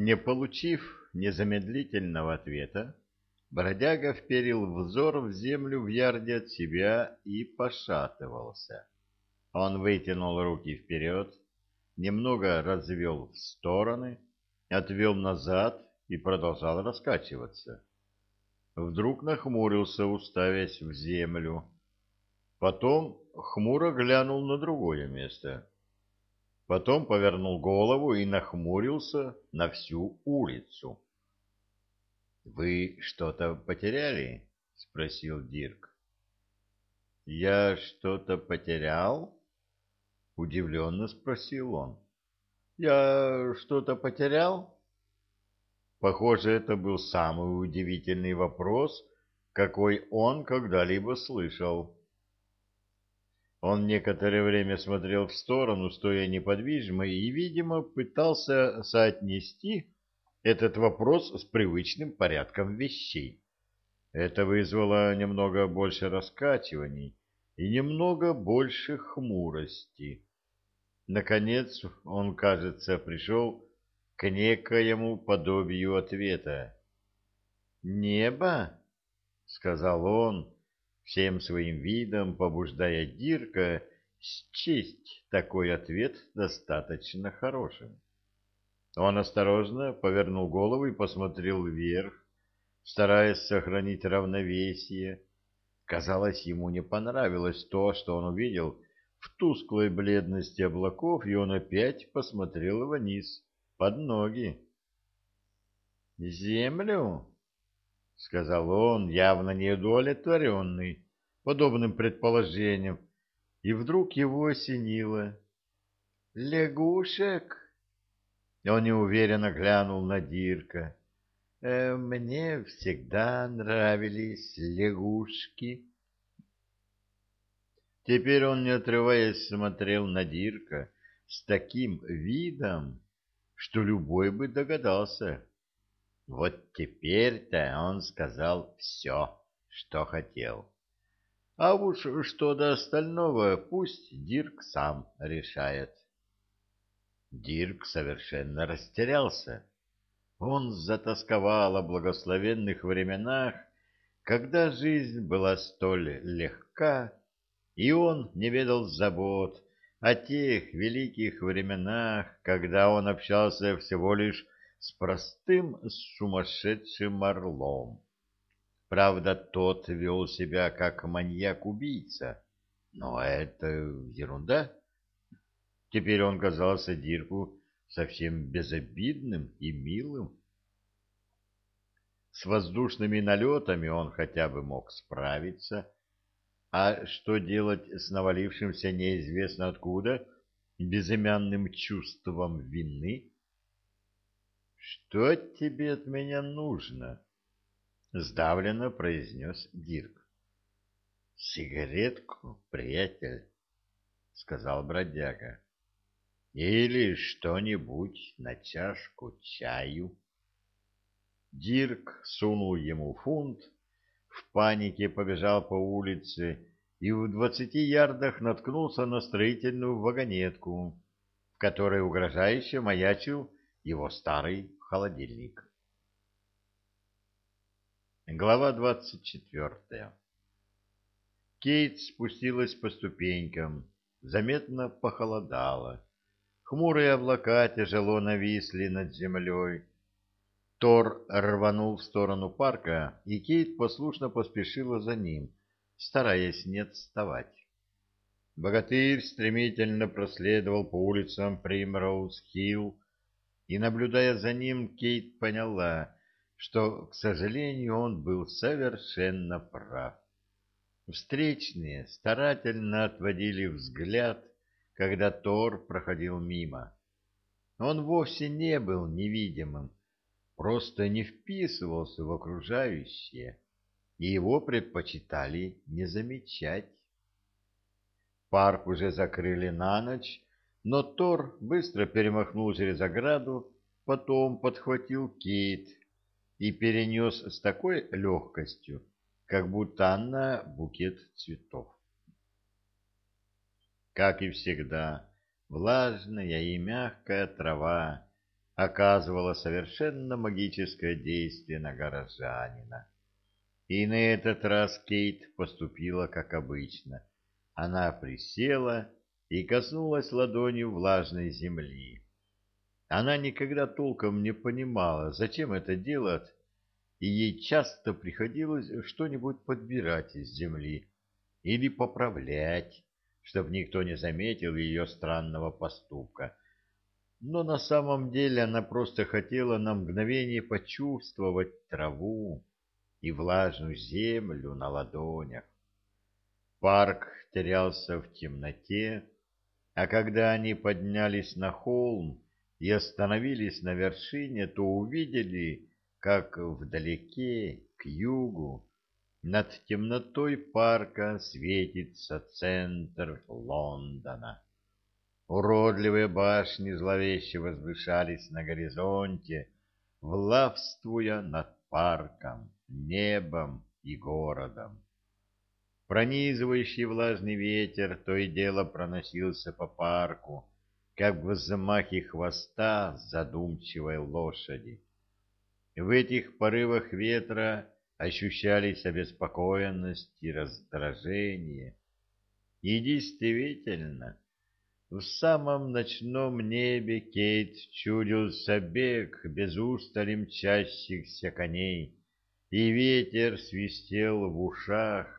Не получив незамедлительного ответа, бродяга вперил взор в землю в ярде от себя и пошатывался. Он вытянул руки вперед, немного развел в стороны, отвел назад и продолжал раскачиваться. Вдруг нахмурился, уставясь в землю. Потом хмуро глянул на другое место. Потом повернул голову и нахмурился на всю улицу. — Вы что-то потеряли? — спросил Дирк. — Я что-то потерял? — удивленно спросил он. — Я что-то потерял? Похоже, это был самый удивительный вопрос, какой он когда-либо слышал. Он некоторое время смотрел в сторону, стоя неподвижно, и, видимо, пытался соотнести этот вопрос с привычным порядком вещей. Это вызвало немного больше раскачиваний и немного больше хмурости. Наконец он, кажется, пришел к некоему подобию ответа. «Небо?» — сказал он, всем своим видом побуждая Дирка счесть такой ответ достаточно хорошим. Он осторожно повернул голову и посмотрел вверх, стараясь сохранить равновесие. Казалось, ему не понравилось то, что он увидел в тусклой бледности облаков, и он опять посмотрел вниз, под ноги. «Землю?» — сказал он, явно неудовлетворенный подобным предположением, и вдруг его осенило. «Лягушек?» Он неуверенно глянул на Дирка. «Э, «Мне всегда нравились лягушки». Теперь он, не отрываясь, смотрел на Дирка с таким видом, что любой бы догадался, вот теперь-то он сказал все, что хотел. А уж что до остального, пусть Дирк сам решает. Дирк совершенно растерялся. Он затасковал о благословенных временах, когда жизнь была столь легка, и он не ведал забот о тех великих временах, когда он общался всего лишь с простым сумасшедшим орлом. Правда, тот вел себя как маньяк-убийца, но это ерунда. Теперь он казался Дирку совсем безобидным и милым. С воздушными налетами он хотя бы мог справиться, а что делать с навалившимся неизвестно откуда безымянным чувством вины? «Что тебе от меня нужно?» — сдавленно произнес Дирк. «Сигаретку, приятель», — сказал бродяга. «Или что-нибудь на чашку чаю». Дирк сунул ему фунт, в панике побежал по улице и в двадцати ярдах наткнулся на строительную вагонетку, в которой угрожающе маячил его старый холодильник. Глава двадцать четвертая Кейт спустилась по ступенькам, заметно похолодало. Хмурые облака тяжело нависли над землей. Тор рванул в сторону парка, и Кейт послушно поспешила за ним, стараясь не отставать. Богатырь стремительно проследовал по улицам Примроуз-Хилл, и, наблюдая за ним, Кейт поняла, что, к сожалению, он был совершенно прав. Встречные старательно отводили взгляд, когда Тор проходил мимо. Он вовсе не был невидимым, просто не вписывался в окружающее, и его предпочитали не замечать. Парк уже закрыли на ночь, но Тор быстро перемахнул через ограду, потом подхватил Кейт и перенес с такой легкостью, как будто она букет цветов. Как и всегда, влажная и мягкая трава оказывала совершенно магическое действие на горожанина. И на этот раз Кейт поступила как обычно. Она присела и коснулась ладонью влажной земли. Она никогда толком не понимала, зачем это делать, и ей часто приходилось что-нибудь подбирать из земли или поправлять, чтобы никто не заметил ее странного поступка. Но на самом деле она просто хотела на мгновение почувствовать траву и влажную землю на ладонях. Парк терялся в темноте, а когда они поднялись на холм и остановились на вершине, то увидели, как вдалеке, к югу, над темнотой парка светится центр Лондона. Уродливые башни зловеще возвышались на горизонте, влавствуя над парком, небом и городом. Пронизывающий влажный ветер то и дело проносился по парку, как в взмахе хвоста задумчивой лошади. В этих порывах ветра ощущались обеспокоенность и раздражение. И действительно, в самом ночном небе Кейт чудился бег без устали мчащихся коней, и ветер свистел в ушах,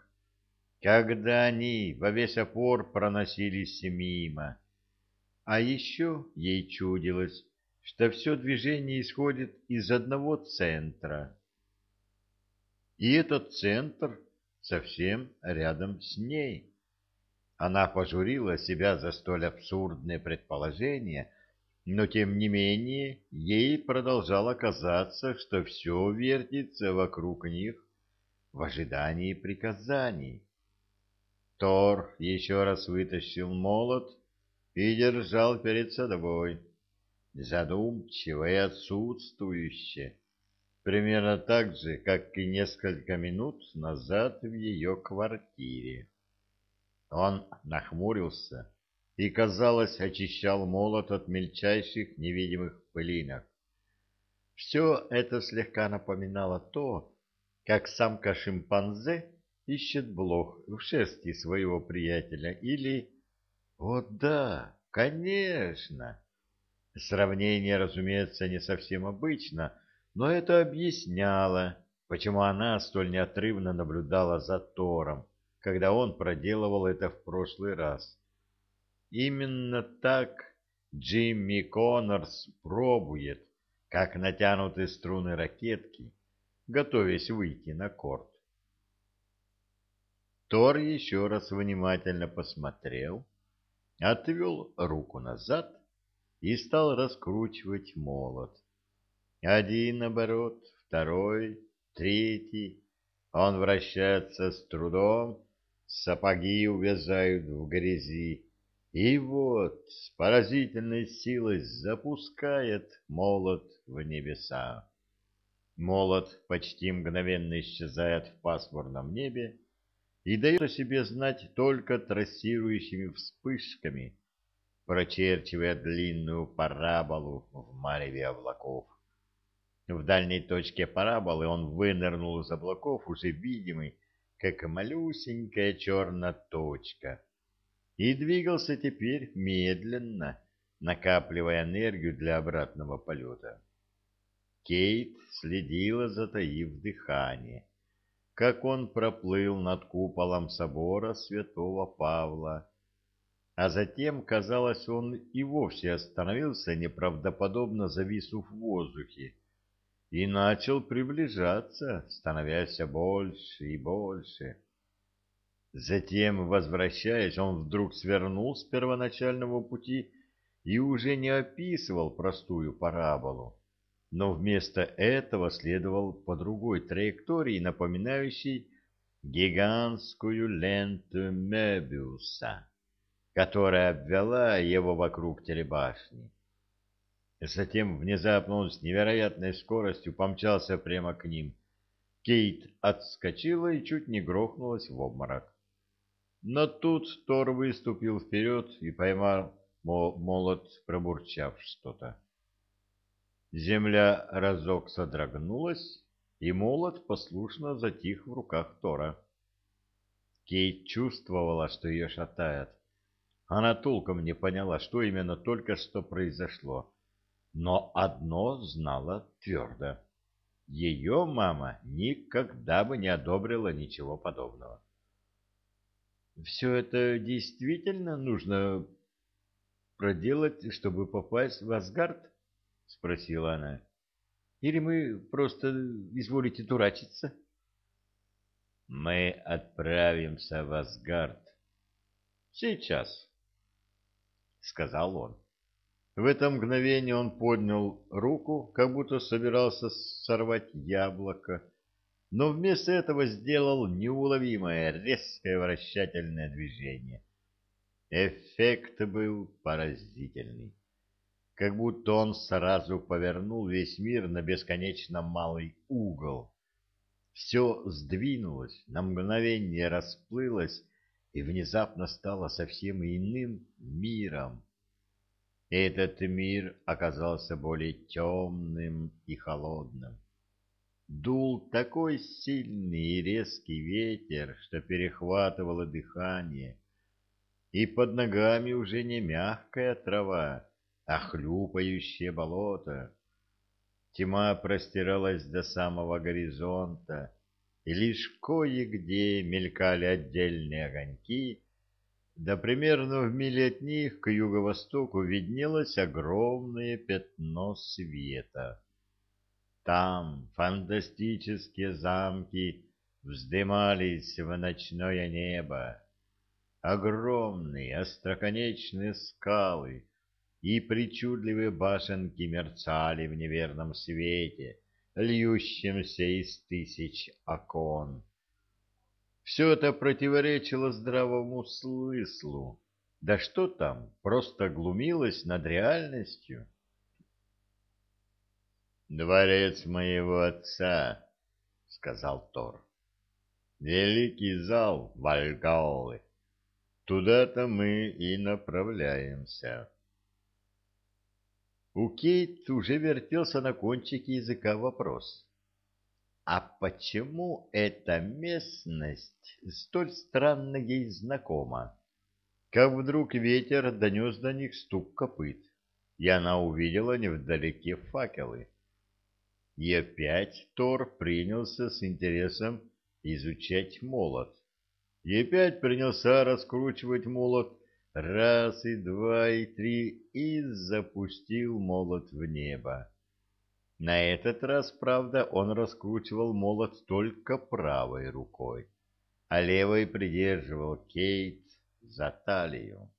когда они во весь опор проносились мимо. А еще ей чудилось, что все движение исходит из одного центра. И этот центр совсем рядом с ней. Она пожурила себя за столь абсурдное предположение, но тем не менее ей продолжало казаться, что все вертится вокруг них в ожидании приказаний. Тор еще раз вытащил молот и держал перед собой, задумчиво и отсутствующе, примерно так же, как и несколько минут назад в ее квартире. Он нахмурился и, казалось, очищал молот от мельчайших невидимых пылинок. Все это слегка напоминало то, как самка-шимпанзе ищет блох в шерсти своего приятеля или... Вот да, конечно! Сравнение, разумеется, не совсем обычно, но это объясняло, почему она столь неотрывно наблюдала за Тором, когда он проделывал это в прошлый раз. Именно так Джимми Коннорс пробует, как натянуты струны ракетки, готовясь выйти на корт. Тор еще раз внимательно посмотрел, отвел руку назад и стал раскручивать молот. Один оборот, второй, третий. Он вращается с трудом, сапоги увязают в грязи. И вот с поразительной силой запускает молот в небеса. Молот почти мгновенно исчезает в пасмурном небе, и дает о себе знать только трассирующими вспышками, прочерчивая длинную параболу в мареве облаков. В дальней точке параболы он вынырнул из облаков, уже видимый, как малюсенькая черная точка, и двигался теперь медленно, накапливая энергию для обратного полета. Кейт следила, затаив дыхание как он проплыл над куполом собора святого Павла. А затем, казалось, он и вовсе остановился, неправдоподобно зависнув в воздухе, и начал приближаться, становясь больше и больше. Затем, возвращаясь, он вдруг свернул с первоначального пути и уже не описывал простую параболу, но вместо этого следовал по другой траектории, напоминающей гигантскую ленту Мебиуса, которая обвела его вокруг телебашни. Затем внезапно он с невероятной скоростью помчался прямо к ним. Кейт отскочила и чуть не грохнулась в обморок. Но тут Тор выступил вперед и поймал молот, пробурчав что-то. Земля разок содрогнулась, и молот послушно затих в руках Тора. Кейт чувствовала, что ее шатает. Она толком не поняла, что именно только что произошло. Но одно знала твердо. Ее мама никогда бы не одобрила ничего подобного. «Все это действительно нужно проделать, чтобы попасть в Асгард?» — спросила она. «Или мы просто изволите дурачиться?» «Мы отправимся в Асгард. Сейчас», — сказал он. В это мгновение он поднял руку, как будто собирался сорвать яблоко, но вместо этого сделал неуловимое резкое вращательное движение. Эффект был поразительный. Как будто он сразу повернул весь мир на бесконечно малый угол. Все сдвинулось, на мгновение расплылось и внезапно стало совсем иным миром. Этот мир оказался более темным и холодным. Дул такой сильный и резкий ветер, что перехватывало дыхание, и под ногами уже не мягкая трава, а хлюпающее болото. Тьма простиралась до самого горизонта, и лишь кое-где мелькали отдельные огоньки, да примерно в миле от них к юго-востоку виднелось огромное пятно света. Там фантастические замки вздымались в ночное небо. Огромные остроконечные скалы и причудливые башенки мерцали в неверном свете, льющемся из тысяч окон. Все это противоречило здравому смыслу. Да что там, просто глумилось над реальностью. «Дворец моего отца», — сказал Тор. «Великий зал Вальгаллы. Туда-то мы и направляемся». У Кейт уже вертелся на кончике языка вопрос. А почему эта местность столь странно ей знакома? Как вдруг ветер донес до них стук копыт, и она увидела невдалеке факелы. И опять Тор принялся с интересом изучать молот. И опять принялся раскручивать молот раз и два и три и запустил молот в небо. На этот раз, правда, он раскручивал молот только правой рукой, а левой придерживал Кейт за талию.